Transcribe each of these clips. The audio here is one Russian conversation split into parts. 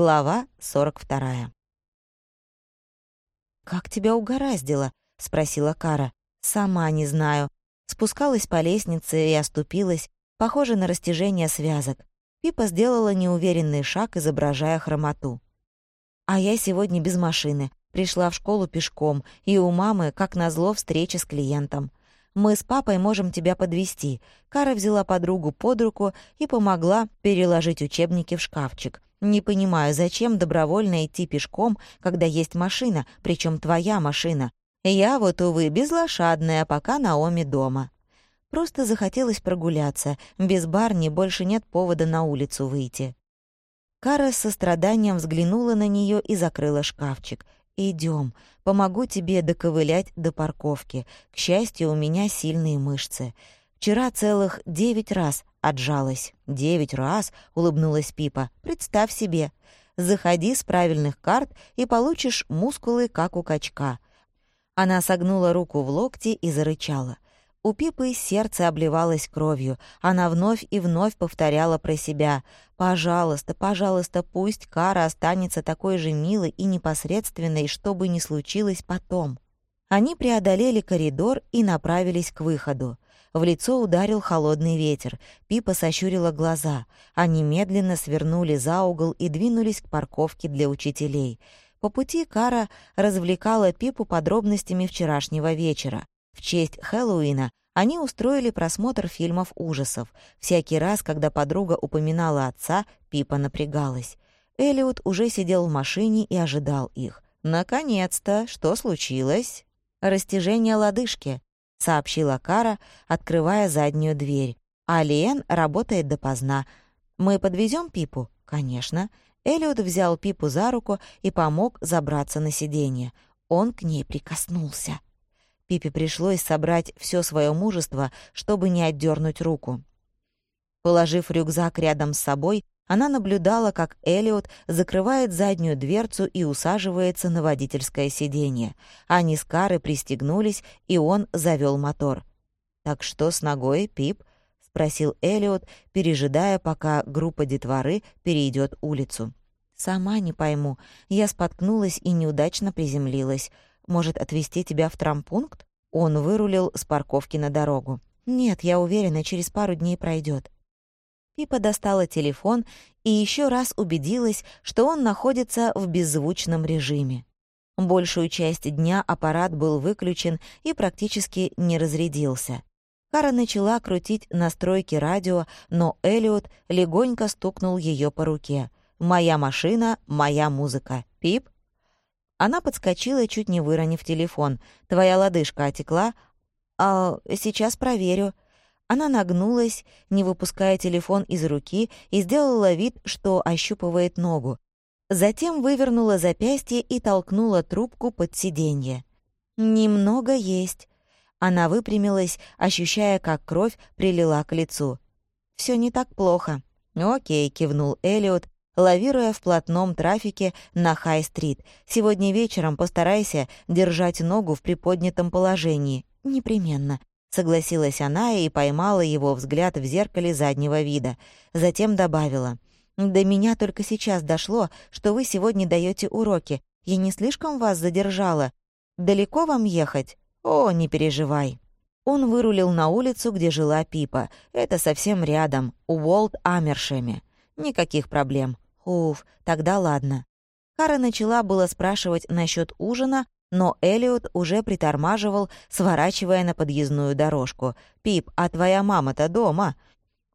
Глава 42. «Как тебя угораздило?» — спросила Кара. «Сама не знаю. Спускалась по лестнице и оступилась, похоже на растяжение связок. Пипа сделала неуверенный шаг, изображая хромоту. А я сегодня без машины. Пришла в школу пешком, и у мамы, как назло, встреча с клиентом. Мы с папой можем тебя подвести. Кара взяла подругу под руку и помогла переложить учебники в шкафчик. Не понимаю, зачем добровольно идти пешком, когда есть машина, причем твоя машина. Я вот, увы, безлошадная, пока Наоми дома. Просто захотелось прогуляться. Без Барни больше нет повода на улицу выйти. Кара с состраданием взглянула на нее и закрыла шкафчик. Идем, помогу тебе доковылять до парковки. К счастью, у меня сильные мышцы. Вчера целых девять раз отжалась. Девять раз, улыбнулась Пипа. Представь себе. Заходи с правильных карт и получишь мускулы, как у качка. Она согнула руку в локте и зарычала. У Пипы сердце обливалось кровью. Она вновь и вновь повторяла про себя. «Пожалуйста, пожалуйста, пусть Кара останется такой же милой и непосредственной, что бы ни случилось потом». Они преодолели коридор и направились к выходу. В лицо ударил холодный ветер. Пипа сощурила глаза. Они медленно свернули за угол и двинулись к парковке для учителей. По пути Кара развлекала Пипу подробностями вчерашнего вечера. В честь Хэллоуина они устроили просмотр фильмов ужасов. Всякий раз, когда подруга упоминала отца, Пипа напрягалась. Элиот уже сидел в машине и ожидал их. «Наконец-то! Что случилось?» «Растяжение лодыжки», — сообщила Кара, открывая заднюю дверь. «А Лиэн работает допоздна. Мы подвезем Пипу?» «Конечно». Эллиот взял Пипу за руку и помог забраться на сиденье. Он к ней прикоснулся. Пипе пришлось собрать все свое мужество, чтобы не отдернуть руку. Положив рюкзак рядом с собой, она наблюдала, как Элиот закрывает заднюю дверцу и усаживается на водительское сиденье. Они с Карой пристегнулись, и он завел мотор. «Так что с ногой, Пип?» — спросил Элиот, пережидая, пока группа детворы перейдет улицу. «Сама не пойму. Я споткнулась и неудачно приземлилась. Может, отвезти тебя в трампункт?» Он вырулил с парковки на дорогу. «Нет, я уверена, через пару дней пройдет. Пипа достала телефон и еще раз убедилась, что он находится в беззвучном режиме. Большую часть дня аппарат был выключен и практически не разрядился. Кара начала крутить настройки радио, но Элиот легонько стукнул ее по руке. «Моя машина, моя музыка. Пип?» Она подскочила, чуть не выронив телефон. «Твоя лодыжка отекла?» «А, сейчас проверю», она нагнулась, не выпуская телефон из руки, и сделала вид, что ощупывает ногу. Затем вывернула запястье и толкнула трубку под сиденье. «Немного есть». Она выпрямилась, ощущая, как кровь прилила к лицу. Все не так плохо». «Окей», — кивнул Элиот, лавируя в плотном трафике на Хай-стрит. «Сегодня вечером постарайся держать ногу в приподнятом положении». «Непременно», — согласилась она и поймала его взгляд в зеркале заднего вида. Затем добавила. «До меня только сейчас дошло, что вы сегодня даете уроки. Я не слишком вас задержала. Далеко вам ехать? О, не переживай». Он вырулил на улицу, где жила Пипа. Это совсем рядом, у Уолт Амершеме. Никаких проблем. Уф, тогда ладно. Кара начала было спрашивать насчет ужина, но Элиот уже притормаживал, сворачивая на подъездную дорожку. «Пип, а твоя мама-то дома?»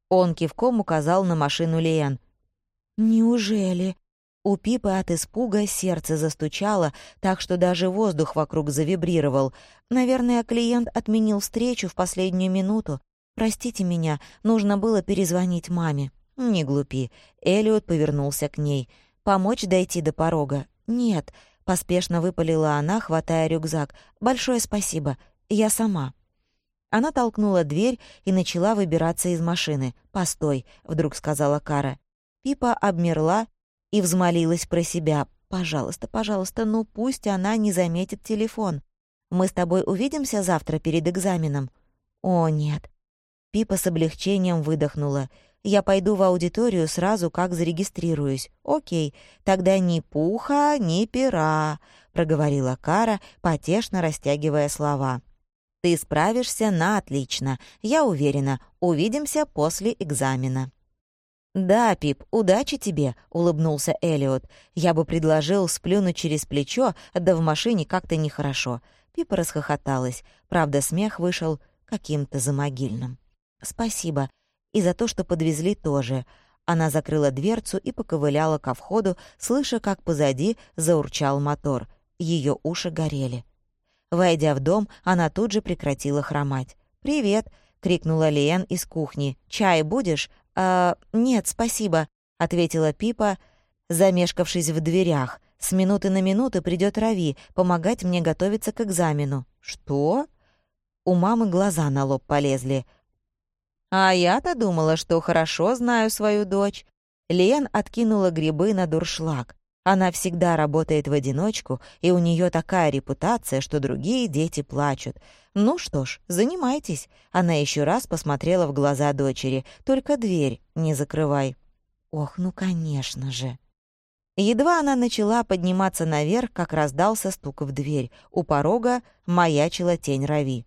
Он кивком указал на машину Лиэн. «Неужели?» У Пипы от испуга сердце застучало, так что даже воздух вокруг завибрировал. Наверное, клиент отменил встречу в последнюю минуту. «Простите меня, нужно было перезвонить маме». «Не глупи». Элиот повернулся к ней. «Помочь дойти до порога?» «Нет». Поспешно выпалила она, хватая рюкзак. «Большое спасибо. Я сама». Она толкнула дверь и начала выбираться из машины. «Постой», — вдруг сказала Кара. Пипа обмерла и взмолилась про себя. «Пожалуйста, пожалуйста, ну пусть она не заметит телефон. Мы с тобой увидимся завтра перед экзаменом?» «О, нет». Пипа с облегчением выдохнула. Я пойду в аудиторию сразу, как зарегистрируюсь. Окей, тогда ни пуха, ни пера», — проговорила Кара, потешно растягивая слова. «Ты справишься на отлично. Я уверена. Увидимся после экзамена». «Да, Пип, удачи тебе», — улыбнулся Элиот. «Я бы предложил сплюнуть через плечо, да в машине как-то нехорошо». Пипа расхохоталась. Правда, смех вышел каким-то замогильным. «Спасибо. И за то, что подвезли тоже». Она закрыла дверцу и поковыляла ко входу, слыша, как позади заурчал мотор. Ее уши горели. Войдя в дом, она тут же прекратила хромать. «Привет!» — крикнула Лиэн из кухни. «Чай будешь?» «А, нет, спасибо», — ответила Пипа, замешкавшись в дверях. «С минуты на минуту придет Рави помогать мне готовиться к экзамену». «Что?» У мамы глаза на лоб полезли. «А я-то думала, что хорошо знаю свою дочь». Лен откинула грибы на дуршлаг. Она всегда работает в одиночку, и у нее такая репутация, что другие дети плачут. Ну что ж, занимайтесь. Она еще раз посмотрела в глаза дочери. Только дверь не закрывай. Ох, ну конечно же. Едва она начала подниматься наверх, как раздался стук в дверь. У порога маячила тень Рави.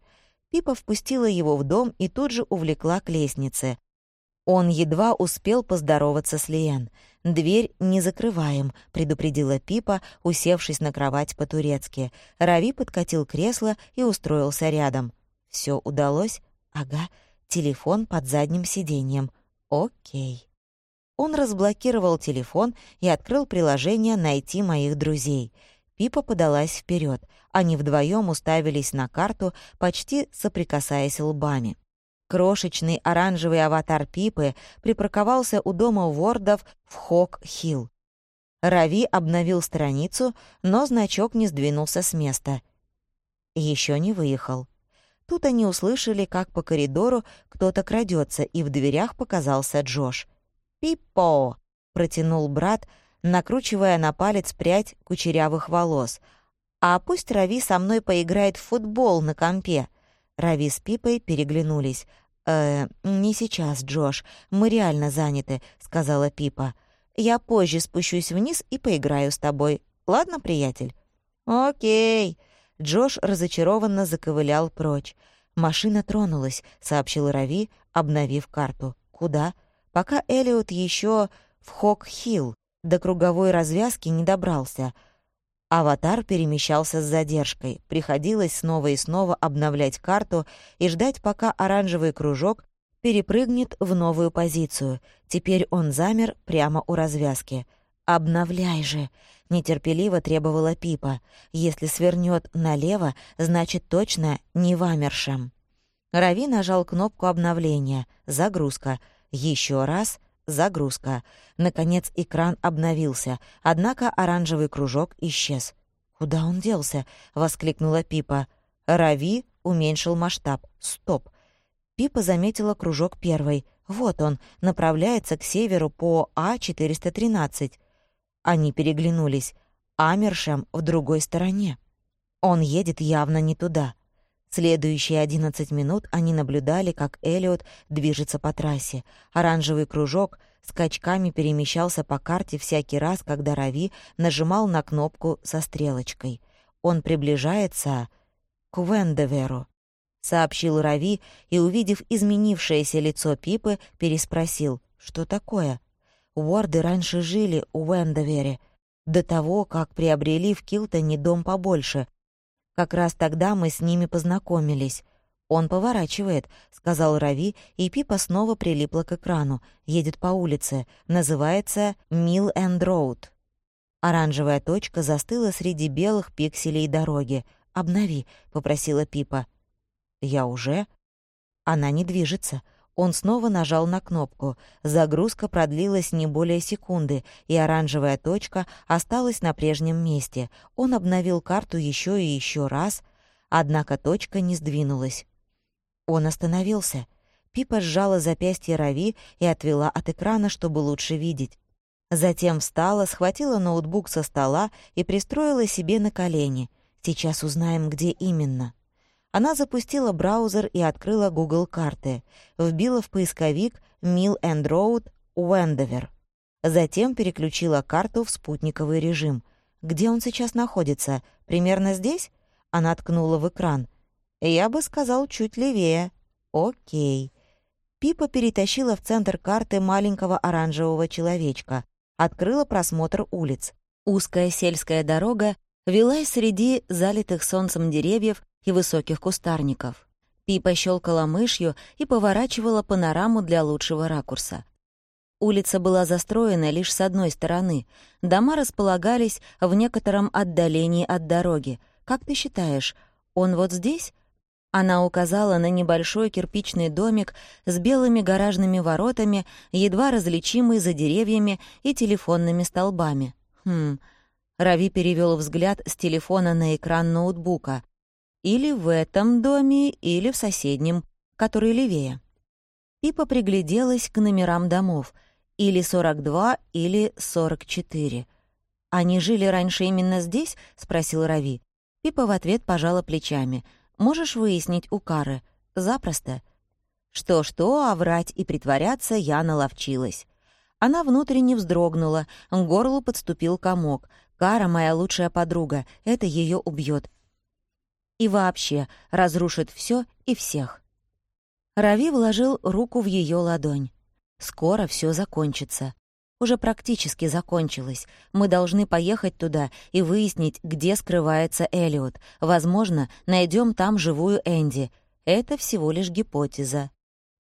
Пипа впустила его в дом и тут же увлекла к лестнице. Он едва успел поздороваться с Лиэн. «Дверь не закрываем», — предупредила Пипа, усевшись на кровать по-турецки. Рави подкатил кресло и устроился рядом. Все удалось? Ага, телефон под задним сиденьем. Окей. Он разблокировал телефон и открыл приложение «Найти моих друзей». Пипа подалась вперед. Они вдвоем уставились на карту, почти соприкасаясь лбами. Крошечный оранжевый аватар Пипы припарковался у дома Вордов в Хок-Хилл. Рави обновил страницу, но значок не сдвинулся с места. Еще не выехал. Тут они услышали, как по коридору кто-то крадется, и в дверях показался Джош. «Пипо!» — протянул брат, накручивая на палец прядь кучерявых волос. «А пусть Рави со мной поиграет в футбол на компе», Рави с Пипой переглянулись. «Э, не сейчас, Джош. Мы реально заняты», — сказала Пипа. «Я позже спущусь вниз и поиграю с тобой. Ладно, приятель?» «Окей». Джош разочарованно заковылял прочь. «Машина тронулась», — сообщил Рави, обновив карту. «Куда?» «Пока Элиот еще в Хок-Хилл. До круговой развязки не добрался. Аватар перемещался с задержкой. Приходилось снова и снова обновлять карту и ждать, пока оранжевый кружок перепрыгнет в новую позицию. Теперь он замер прямо у развязки. «Обновляй же!» — нетерпеливо требовала Пипа. «Если свернет налево, значит точно не вамершем». Рави нажал кнопку обновления. Загрузка. Еще раз Загрузка. Наконец экран обновился, однако оранжевый кружок исчез. «Куда он делся?» — воскликнула Пипа. Рави уменьшил масштаб. «Стоп!» Пипа заметила кружок первой. «Вот он, направляется к северу по А-413». Они переглянулись. Амершем в другой стороне. Он едет явно не туда. Следующие 11 минут они наблюдали, как Элиот движется по трассе. Оранжевый кружок скачками перемещался по карте всякий раз, когда Рави нажимал на кнопку со стрелочкой. Он приближается к Вендеверу, сообщил Рави и, увидев изменившееся лицо Пипы, переспросил, что такое. Уорды раньше жили у Вендевере, до того, как приобрели в Килтоне дом побольше, как раз тогда мы с ними познакомились. «Он поворачивает», — сказал Рави, и Пипа снова прилипла к экрану. Едет по улице. Называется «Милл энд Роуд». Оранжевая точка застыла среди белых пикселей дороги. «Обнови», — попросила Пипа. «Я уже?» Она не движется. Он снова нажал на кнопку. Загрузка продлилась не более секунды, и оранжевая точка осталась на прежнем месте. Он обновил карту еще и еще раз, однако точка не сдвинулась. Он остановился. Пипа сжала запястье Рави и отвела от экрана, чтобы лучше видеть. Затем встала, схватила ноутбук со стола и пристроила себе на колени. Сейчас узнаем, где именно. Она запустила браузер и открыла Google карты. Вбила в поисковик Милл энд Роуд, Уэндовер. Затем переключила карту в спутниковый режим. Где он сейчас находится? Примерно здесь? Она ткнула в экран. Я бы сказал, чуть левее. Окей. Пипа перетащила в центр карты маленького оранжевого человечка. Открыла просмотр улиц. Узкая сельская дорога велась среди залитых солнцем деревьев и высоких кустарников. Пипа щелкала мышью и поворачивала панораму для лучшего ракурса. Улица была застроена лишь с одной стороны. Дома располагались в некотором отдалении от дороги. «Как ты считаешь, он вот здесь?» Она указала на небольшой кирпичный домик с белыми гаражными воротами, едва различимый за деревьями и телефонными столбами. Хм. Рави перевел взгляд с телефона на экран ноутбука. Или в этом доме, или в соседнем, который левее. Пипа пригляделась к номерам домов. Или 42, или 44. «Они жили раньше именно здесь?» — спросил Рави. Пипа в ответ пожала плечами. «Можешь выяснить у Кары?» «Запросто». Что-что, а врать и притворяться я наловчилась. Она внутренне вздрогнула, к горлу подступил комок. «Кара — моя лучшая подруга, это ее убьет. И вообще разрушит все и всех». Рави вложил руку в ее ладонь. «Скоро все закончится. Уже практически закончилось. Мы должны поехать туда и выяснить, где скрывается Элиот. Возможно, найдем там живую Энди. Это всего лишь гипотеза.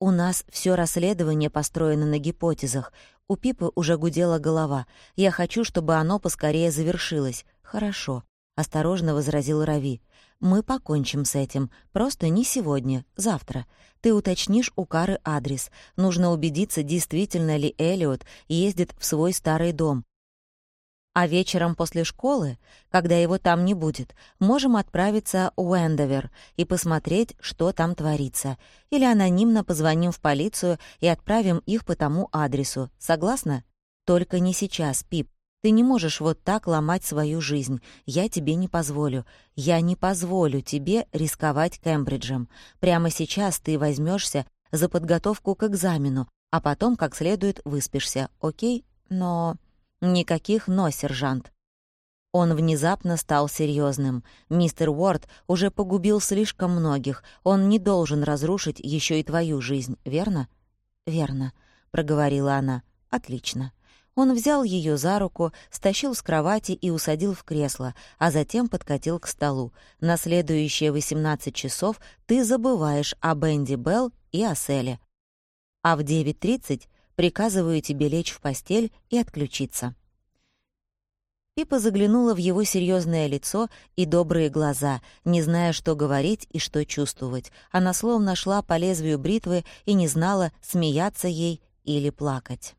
У нас все расследование построено на гипотезах. У Пипы уже гудела голова. «Я хочу, чтобы оно поскорее завершилось». «Хорошо», — осторожно возразил Рави. «Мы покончим с этим. Просто не сегодня, завтра. Ты уточнишь у Кары адрес. Нужно убедиться, действительно ли Элиот ездит в свой старый дом. А вечером после школы, когда его там не будет, можем отправиться в Уэндовер и посмотреть, что там творится. Или анонимно позвоним в полицию и отправим их по тому адресу. Согласна? Только не сейчас, Пип. Ты не можешь вот так ломать свою жизнь. Я тебе не позволю. Я не позволю тебе рисковать Кембриджем. Прямо сейчас ты возьмешься за подготовку к экзамену, а потом как следует выспишься, окей? Но... Никаких «но», сержант. Он внезапно стал серьезным. Мистер Уорд уже погубил слишком многих. Он не должен разрушить еще и твою жизнь, верно? Верно, проговорила она. Отлично. Он взял ее за руку, стащил с кровати и усадил в кресло, а затем подкатил к столу. На следующие 18 часов ты забываешь о Бенди Белл и о Селе. А в 9.30 Приказываю тебе лечь в постель и отключиться». Пипа заглянула в его серьезное лицо и добрые глаза, не зная, что говорить и что чувствовать. Она словно шла по лезвию бритвы и не знала, смеяться ей или плакать.